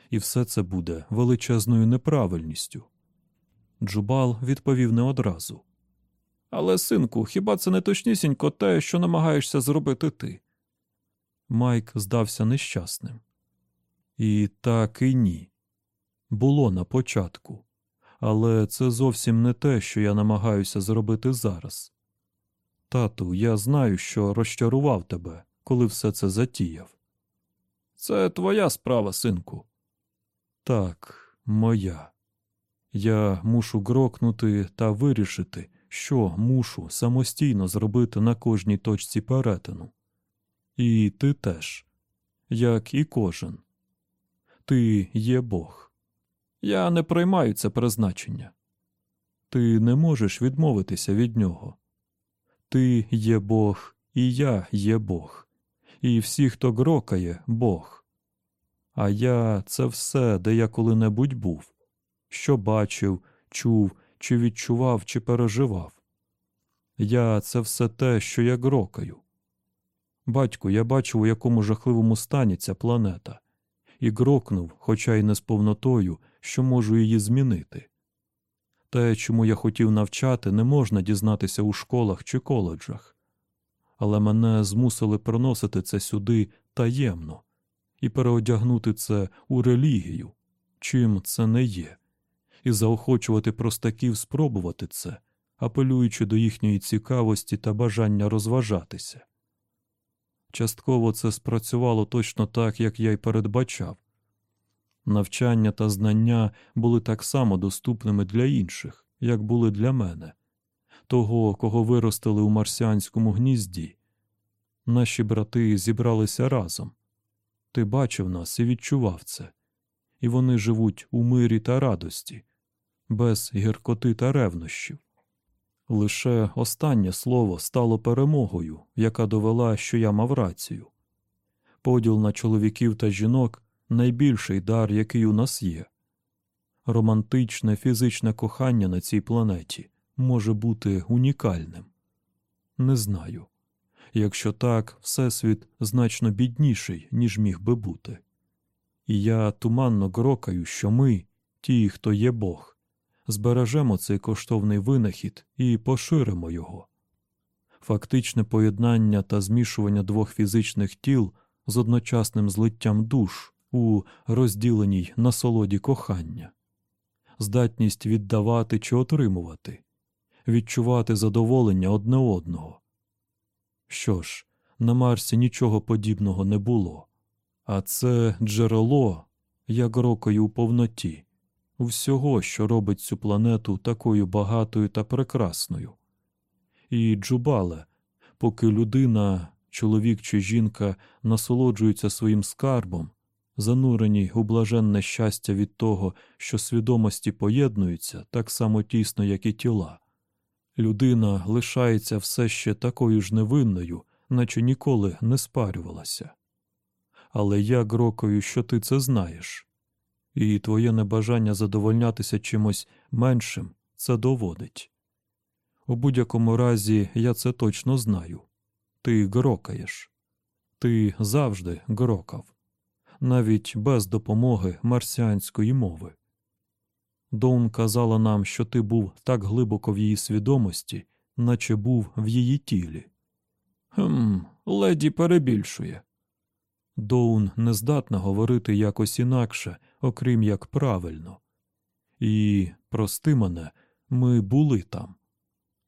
І все це буде величезною неправильністю. Джубал відповів не одразу. Але, синку, хіба це не точнісінько те, що намагаєшся зробити ти? Майк здався нещасним. І так і ні. Було на початку, але це зовсім не те, що я намагаюся зробити зараз. Тату, я знаю, що розчарував тебе, коли все це затіяв. Це твоя справа, синку. Так, моя. Я мушу грокнути та вирішити, що мушу самостійно зробити на кожній точці перетину. І ти теж, як і кожен. Ти є Бог. Я не приймаю це призначення. Ти не можеш відмовитися від нього. Ти є Бог, і я є Бог, і всі, хто грокає, Бог. А я це все, де я коли-небудь був, що бачив, чув, чи відчував, чи переживав. Я це все те, що я грокаю. Батьку, я бачив, у якому жахливому стані ця планета, і грокнув, хоча й не з повнотою, що можу її змінити. Те, чому я хотів навчати, не можна дізнатися у школах чи коледжах, але мене змусили приносити це сюди таємно і переодягнути це у релігію, чим це не є, і заохочувати простаків спробувати це, апелюючи до їхньої цікавості та бажання розважатися. Частково це спрацювало точно так, як я й передбачав. Навчання та знання були так само доступними для інших, як були для мене, того, кого виростили у марсіанському гнізді. Наші брати зібралися разом. Ти бачив нас і відчував це, і вони живуть у мирі та радості, без гіркоти та ревнощів. Лише останнє слово стало перемогою, яка довела, що я мав рацію. Поділ на чоловіків та жінок найбільший дар, який у нас є. Романтичне фізичне кохання на цій планеті може бути унікальним. Не знаю. Якщо так, Всесвіт значно бідніший, ніж міг би бути. І я туманно грокаю, що ми, ті, хто є Бог, збережемо цей коштовний винахід і поширимо його. Фактичне поєднання та змішування двох фізичних тіл з одночасним злиттям душ у розділеній насолоді кохання, здатність віддавати чи отримувати, відчувати задоволення одне одного. Що ж, на Марсі нічого подібного не було, а це джерело, як рокою у повноті, всього, що робить цю планету такою багатою та прекрасною. І джубале, поки людина, чоловік чи жінка насолоджуються своїм скарбом, занурені у блаженне щастя від того, що свідомості поєднуються так само тісно, як і тіла. Людина лишається все ще такою ж невинною, наче ніколи не спарювалася. Але я грокою, що ти це знаєш, і твоє небажання задовольнятися чимось меншим це доводить. У будь-якому разі я це точно знаю. Ти грокаєш, ти завжди грокав навіть без допомоги марсіанської мови. Доун казала нам, що ти був так глибоко в її свідомості, наче був в її тілі. Хм, леді перебільшує. Доун не здатна говорити якось інакше, окрім як правильно. І, прости мене, ми були там,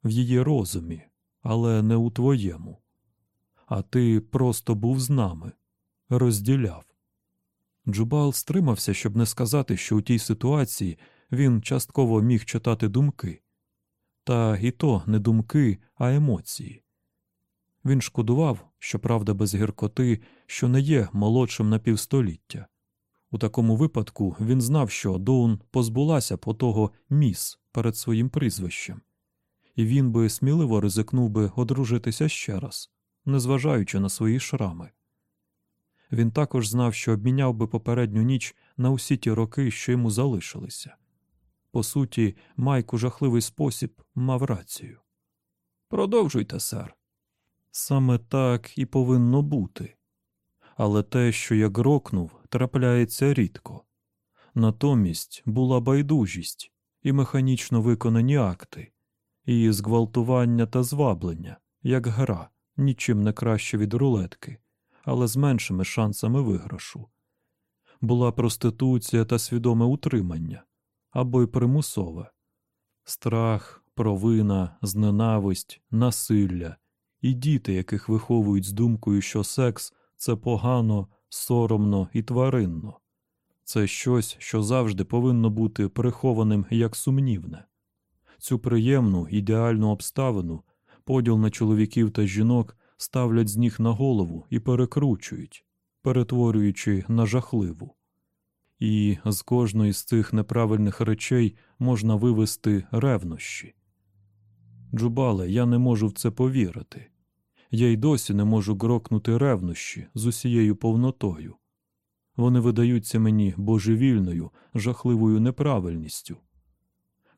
в її розумі, але не у твоєму. А ти просто був з нами, розділяв. Джубал стримався, щоб не сказати, що у тій ситуації він частково міг читати думки, та і то не думки, а емоції. Він шкодував, щоправда, без гіркоти, що не є молодшим на півстоліття. У такому випадку він знав, що Доун позбулася по того міс перед своїм прізвищем, і він би сміливо ризикнув би одружитися ще раз, незважаючи на свої шрами. Він також знав, що обміняв би попередню ніч на усі ті роки, що йому залишилися. По суті, Майк у жахливий спосіб мав рацію. Продовжуйте, сер. Саме так і повинно бути. Але те, що я грокнув, трапляється рідко. Натомість була байдужість і механічно виконані акти, і зґвалтування та зваблення, як гра, нічим не краще від рулетки, але з меншими шансами виграшу. Була проституція та свідоме утримання або й примусове, страх, провина, зненависть, насилля і діти, яких виховують з думкою, що секс це погано, соромно і тваринно. Це щось, що завжди повинно бути прихованим як сумнівне. Цю приємну ідеальну обставину, поділ на чоловіків та жінок ставлять з ніг на голову і перекручують, перетворюючи на жахливу. І з кожної з цих неправильних речей можна вивести ревнощі. Джубале, я не можу в це повірити. Я й досі не можу грокнути ревнощі з усією повнотою. Вони видаються мені божевільною, жахливою неправильністю.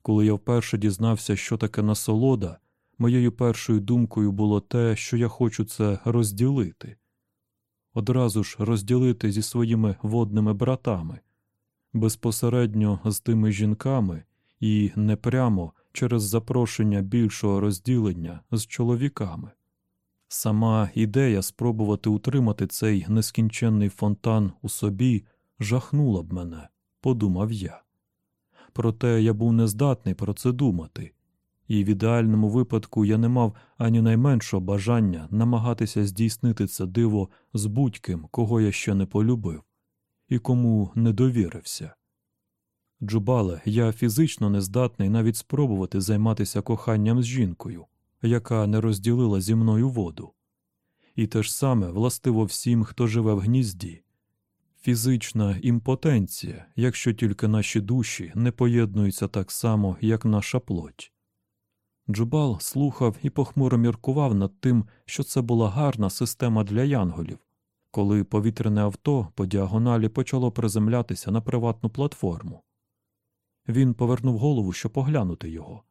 Коли я вперше дізнався, що таке насолода, моєю першою думкою було те, що я хочу це розділити, одразу ж розділити зі своїми водними братами, безпосередньо з тими жінками і не прямо через запрошення більшого розділення з чоловіками. Сама ідея спробувати утримати цей нескінченний фонтан у собі жахнула б мене, подумав я. Проте я був нездатний про це думати, і в ідеальному випадку я не мав ані найменшого бажання намагатися здійснити це диво з будь-ким, кого я ще не полюбив, і кому не довірився. Джубале, я фізично не здатний навіть спробувати займатися коханням з жінкою яка не розділила зі мною воду. І те ж саме властиво всім, хто живе в гнізді. Фізична імпотенція, якщо тільки наші душі не поєднуються так само, як наша плоть. Джубал слухав і похмуро міркував над тим, що це була гарна система для янголів, коли повітряне авто по діагоналі почало приземлятися на приватну платформу. Він повернув голову, щоб поглянути його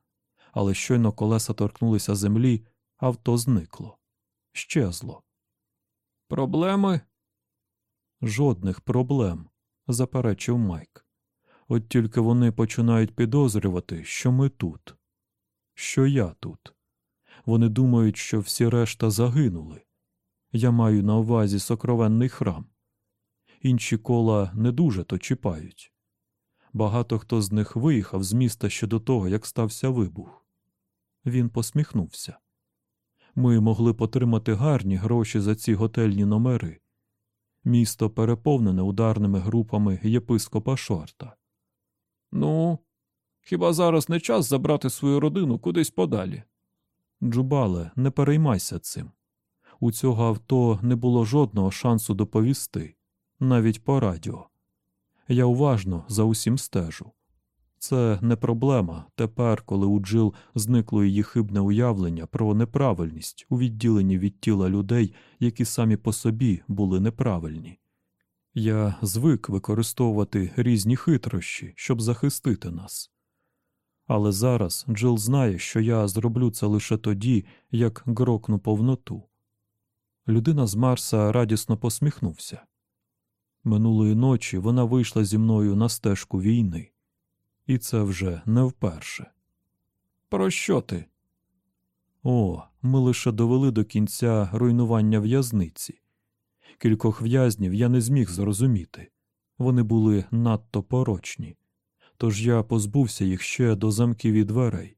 але щойно колеса торкнулися землі, авто зникло, щезло. Проблеми? Жодних проблем, заперечив Майк. От тільки вони починають підозрювати, що ми тут, що я тут. Вони думають, що всі решта загинули. Я маю на увазі сокровенний храм. Інші кола не дуже то чіпають. Багато хто з них виїхав з міста ще до того, як стався вибух. Він посміхнувся. Ми могли б отримати гарні гроші за ці готельні номери. Місто переповнене ударними групами єпископа Шорта. Ну, хіба зараз не час забрати свою родину кудись подалі? Джубале, не переймайся цим. У цього авто не було жодного шансу доповісти, навіть по радіо. Я уважно за усім стежу. Це не проблема тепер, коли у Джил зникло її хибне уявлення про неправильність у відділенні від тіла людей, які самі по собі були неправильні. Я звик використовувати різні хитрощі, щоб захистити нас. Але зараз Джил знає, що я зроблю це лише тоді, як грокну повноту. Людина з Марса радісно посміхнувся. Минулої ночі вона вийшла зі мною на стежку війни і це вже не вперше. Про що ти? О, ми лише довели до кінця руйнування в'язниці. Кількох в'язнів я не зміг зрозуміти вони були надто порочні, тож я позбувся їх ще до замків і дверей.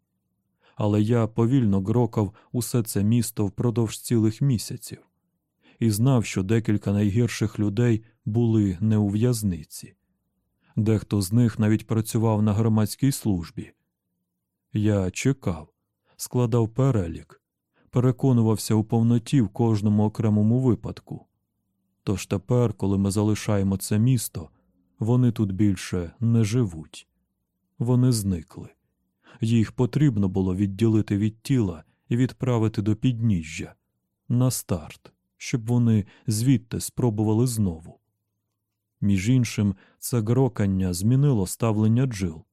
Але я повільно грокав усе це місто впродовж цілих місяців і знав, що декілька найгірших людей були не у в'язниці. Дехто з них навіть працював на громадській службі. Я чекав, складав перелік, переконувався у повноті в кожному окремому випадку. Тож тепер, коли ми залишаємо це місто, вони тут більше не живуть. Вони зникли. Їх потрібно було відділити від тіла і відправити до підніжжя на старт, щоб вони звідти спробували знову. Між іншим, це грокання змінило ставлення джил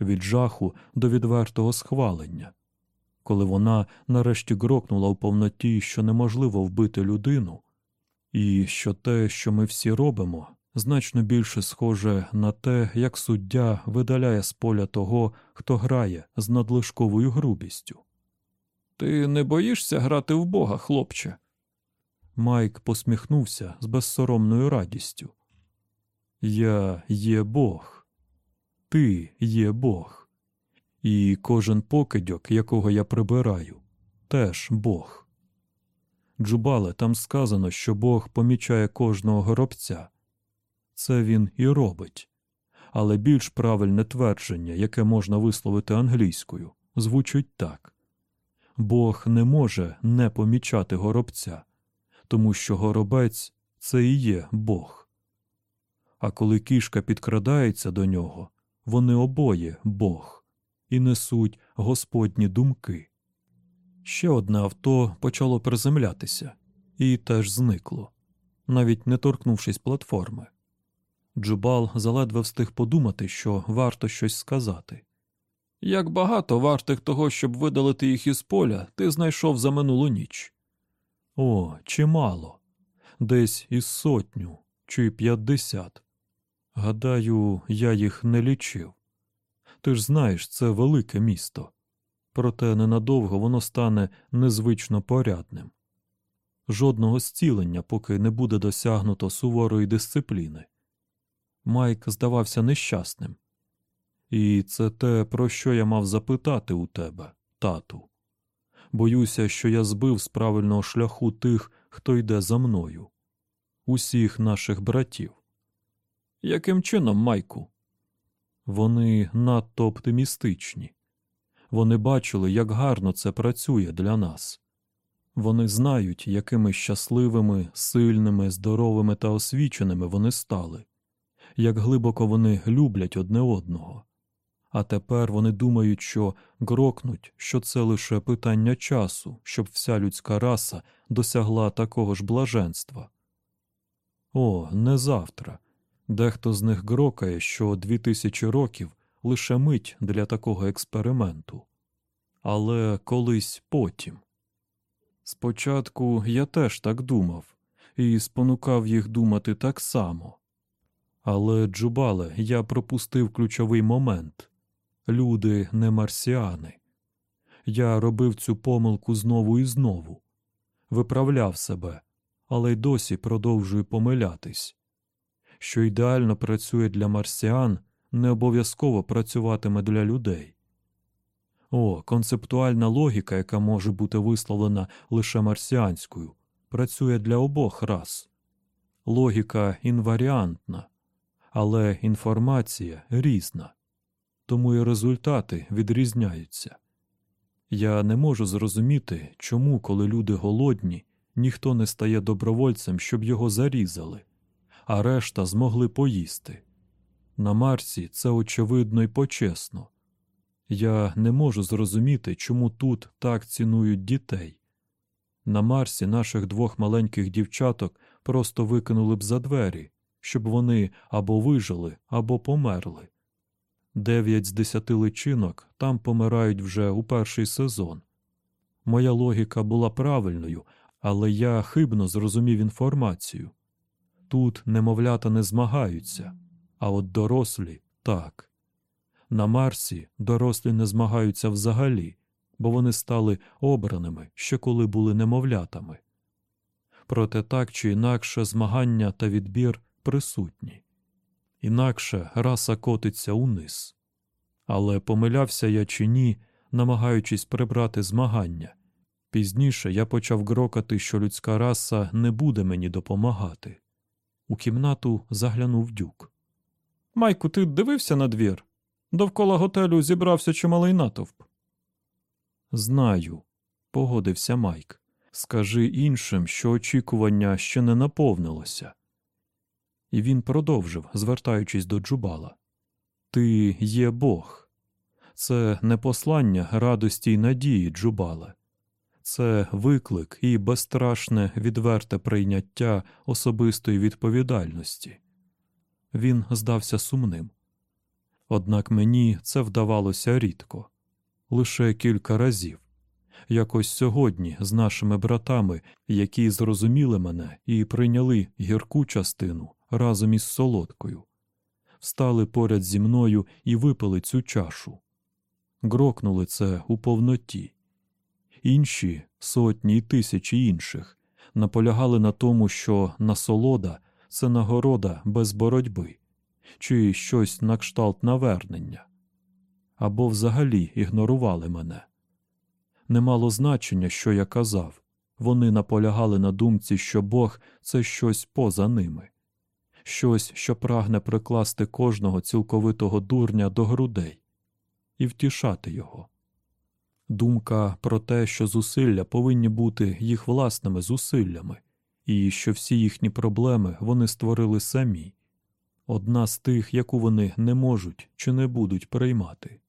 від жаху до відвертого схвалення. коли вона нарешті грокнула в повноті, що неможливо вбити людину, і що те, що ми всі робимо, значно більше схоже на те, як суддя видаляє з поля того, хто грає з надлишковою грубістю. Ти не боїшся грати в Бога, хлопче? Майк посміхнувся з безсоромною радістю. Я є Бог, ти є Бог, і кожен покидьок, якого я прибираю, теж Бог. Джубале, там сказано, що Бог помічає кожного горобця. Це він і робить. Але більш правильне твердження, яке можна висловити англійською, звучить так Бог не може не помічати горобця, тому що горобець це і є Бог. А коли кішка підкрадається до нього, вони обоє Бог і несуть Господні думки. Ще одне авто почало приземлятися і теж зникло, навіть не торкнувшись платформи. Джубал заледве встиг подумати, що варто щось сказати. Як багато вартих того, щоб видалити їх із поля, ти знайшов за минулу ніч. О, чимало. Десь із сотню чи п'ятдесят. Гадаю, я їх не лічив. Ти ж знаєш, це велике місто, проте ненадовго воно стане незвично порядним. Жодного зцілення, поки не буде досягнуто суворої дисципліни. Майк здавався нещасним. І це те, про що я мав запитати у тебе, тату. Боюся, що я збив з правильного шляху тих, хто йде за мною, усіх наших братів. Яким чином, Майку? Вони надто оптимістичні. Вони бачили, як гарно це працює для нас. Вони знають, якими щасливими, сильними, здоровими та освіченими вони стали, як глибоко вони люблять одне одного. А тепер вони думають, що грокнуть, що це лише питання часу, щоб вся людська раса досягла такого ж блаженства. О, не завтра. Дехто з них грокає, що дві тисячі років лише мить для такого експерименту. Але колись потім. Спочатку я теж так думав і спонукав їх думати так само. Але, Джубале, я пропустив ключовий момент люди не марсіани. Я робив цю помилку знову і знову, виправляв себе, але й досі продовжую помилятись. Що ідеально працює для марсіан, не обов'язково працюватиме для людей. О, концептуальна логіка, яка може бути висловлена лише марсіанською, працює для обох рас. Логіка інваріантна, але інформація різна тому і результати відрізняються. Я не можу зрозуміти, чому, коли люди голодні, ніхто не стає добровольцем, щоб його зарізали, а решта змогли поїсти. На Марсі це очевидно і почесно. Я не можу зрозуміти, чому тут так цінують дітей. На Марсі наших двох маленьких дівчаток просто викинули б за двері, щоб вони або вижили, або померли. Дев'ять з десяти личинок там помирають вже у перший сезон. Моя логіка була правильною, але я хибно зрозумів інформацію. Тут немовлята не змагаються, а от дорослі так. На Марсі дорослі не змагаються взагалі, бо вони стали обраними ще коли були немовлятами. Проте так чи інакше змагання та відбір присутні інакше раса котиться униз. Але помилявся я чи ні, намагаючись прибрати змагання. Пізніше я почав грокати, що людська раса не буде мені допомагати. У кімнату заглянув дюк. Майку, ти дивився на двір? Довкола готелю зібрався чималий натовп. Знаю, погодився Майк. Скажи іншим, що очікування ще не наповнилося. І він продовжив, звертаючись до Джубала. Ти є Бог. Це не послання радості й надії, Джубале. Це виклик і безстрашне відверте прийняття особистої відповідальності. Він здався сумним. Однак мені це вдавалося рідко, лише кілька разів, якось сьогодні з нашими братами, які зрозуміли мене і прийняли гірку частину разом із солодкою, встали поряд зі мною і випили цю чашу. Грокнули це у повноті. Інші, сотні і тисячі інших, наполягали на тому, що насолода це нагорода без боротьби, чи щось на кшталт навернення, або взагалі ігнорували мене. Не мало значення, що я казав, вони наполягали на думці, що Бог це щось поза ними, щось, що прагне прикласти кожного цілковитого дурня до грудей і втішати його. Думка про те, що зусилля повинні бути їх власними зусиллями, і що всі їхні проблеми вони створили самі, одна з тих, яку вони не можуть чи не будуть приймати.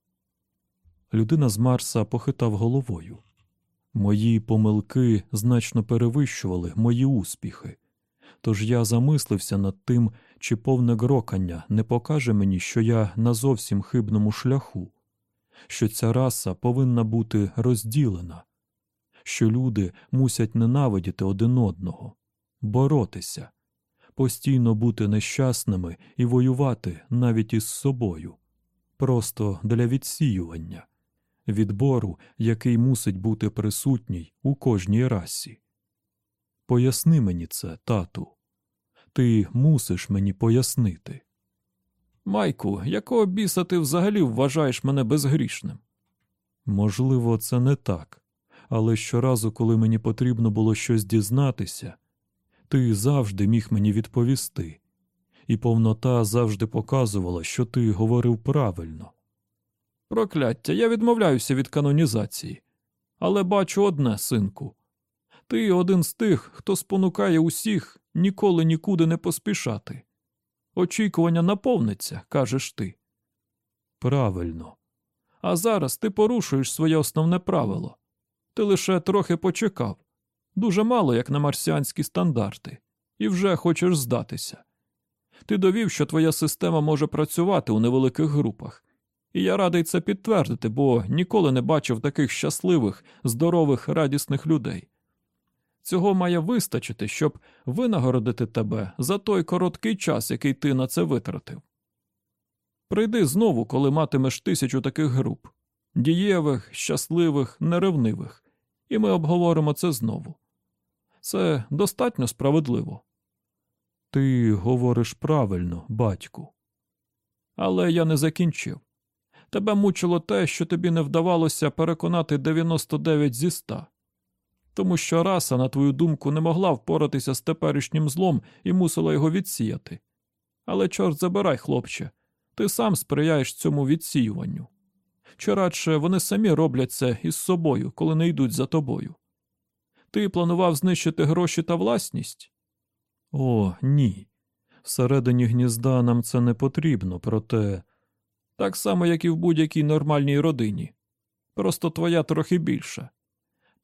Людина з Марса похитав головою. Мої помилки значно перевищували мої успіхи, тож я замислився над тим, чи повне грокання не покаже мені, що я на зовсім хибному шляху, що ця раса повинна бути розділена, що люди мусять ненавидіти один одного, боротися, постійно бути нещасними і воювати навіть із собою, просто для відсіювання, відбору, який мусить бути присутній у кожній расі. Поясни мені це, тату. Ти мусиш мені пояснити. Майку, якого біса ти взагалі вважаєш мене безгрішним? Можливо, це не так, але щоразу, коли мені потрібно було щось дізнатися, ти завжди міг мені відповісти, і повнота завжди показувала, що ти говорив правильно. Прокляття, я відмовляюся від канонізації, але бачу одне, синку. Ти один з тих, хто спонукає усіх ніколи нікуди не поспішати. Очікування наповниться, кажеш ти. Правильно. А зараз ти порушуєш своє основне правило. Ти лише трохи почекав, дуже мало як на марсіанські стандарти, і вже хочеш здатися. Ти довів, що твоя система може працювати у невеликих групах, і я радий це підтвердити, бо ніколи не бачив таких щасливих, здорових, радісних людей. Цього має вистачити, щоб винагородити тебе за той короткий час, який ти на це витратив. Прийди знову, коли матимеш тисячу таких груп дієвих, щасливих, неревнивих, і ми обговоримо це знову. Це достатньо справедливо. Ти говориш правильно, батьку. Але я не закінчив. Тебе мучило те, що тобі не вдавалося переконати 99 зі 100 тому що раса, на твою думку, не могла впоратися з теперішнім злом і мусила його відсіяти. Але, чорт забирай, хлопче, ти сам сприяєш цьому відсіюванню. Чи радше вони самі роблять це із собою, коли не йдуть за тобою. Ти планував знищити гроші та власність? О, ні. Всередині гнізда нам це не потрібно, проте так само, як і в будь-якій нормальній родині. Просто твоя трохи більша.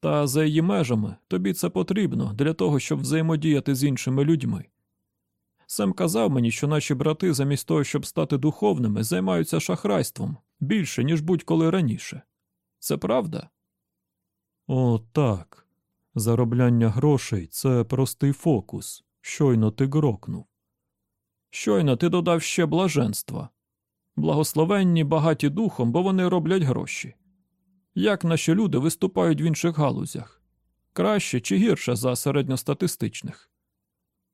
Та за її межами тобі це потрібно для того, щоб взаємодіяти з іншими людьми. Сем казав мені, що наші брати, замість того, щоб стати духовними, займаються шахрайством більше, ніж будь-коли раніше. Це правда? О, так. Заробляння грошей це простий фокус. Щойно ти грокнув. Щойно ти додав ще блаженства. Благословенні багаті духом, бо вони роблять гроші. Як наші люди виступають в інших галузях? Краще чи гірше за середньостатистичних?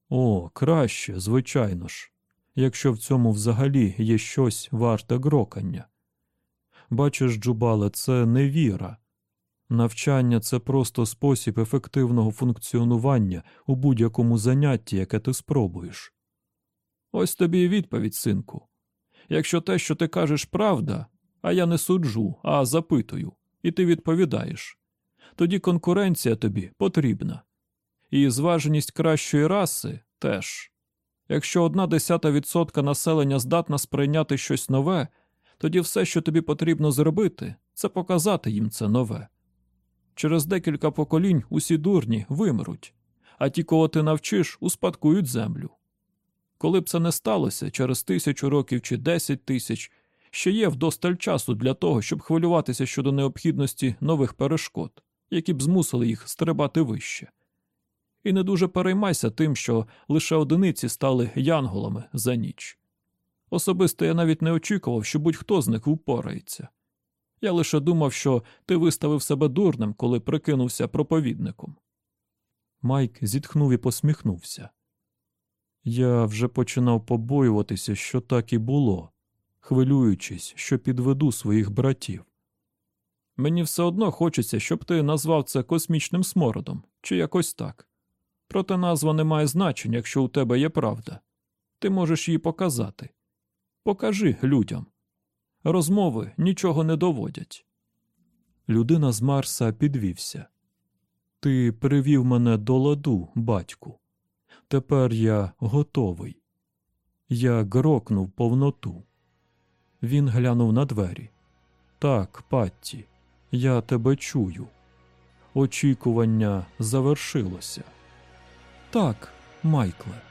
О, краще, звичайно ж, якщо в цьому взагалі є щось варте грокання. Бачиш, Джубале, це не віра. Навчання це просто спосіб ефективного функціонування у будь-якому занятті, яке ти спробуєш. Ось тобі і відповідь, синку. Якщо те, що ти кажеш, правда, а я не суджу, а запитую, і ти відповідаєш. Тоді конкуренція тобі потрібна. І зваженість кращої раси теж. Якщо одна десята відсотка населення здатна сприйняти щось нове, тоді все, що тобі потрібно зробити, це показати їм це нове. Через декілька поколінь усі дурні вимруть, а ті, кого ти навчиш, успадкують землю. Коли б це не сталося через тисячу років чи десять тисяч, ще є вдосталь часу для того, щоб хвилюватися щодо необхідності нових перешкод, які б змусили їх стрибати вище. І не дуже переймайся тим, що лише одиниці стали янголами за ніч. Особисто я навіть не очікував, що будь-хто з них упорається. Я лише думав, що ти виставив себе дурним, коли прикинувся проповідником. Майк зітхнув і посміхнувся. Я вже починав побоюватися, що так і було, хвилюючись, що підведу своїх братів. Мені все одно хочеться, щоб ти назвав це космічним смородом, чи якось так. Проте назва не має значення, якщо у тебе є правда. Ти можеш її показати. Покажи людям. Розмови нічого не доводять. Людина з Марса підвівся. Ти привів мене до ладу, батьку. Тепер я готовий. Я грокнув повноту. Він глянув на двері. Так, Патті, я тебе чую. Очікування завершилося. Так, Майкле.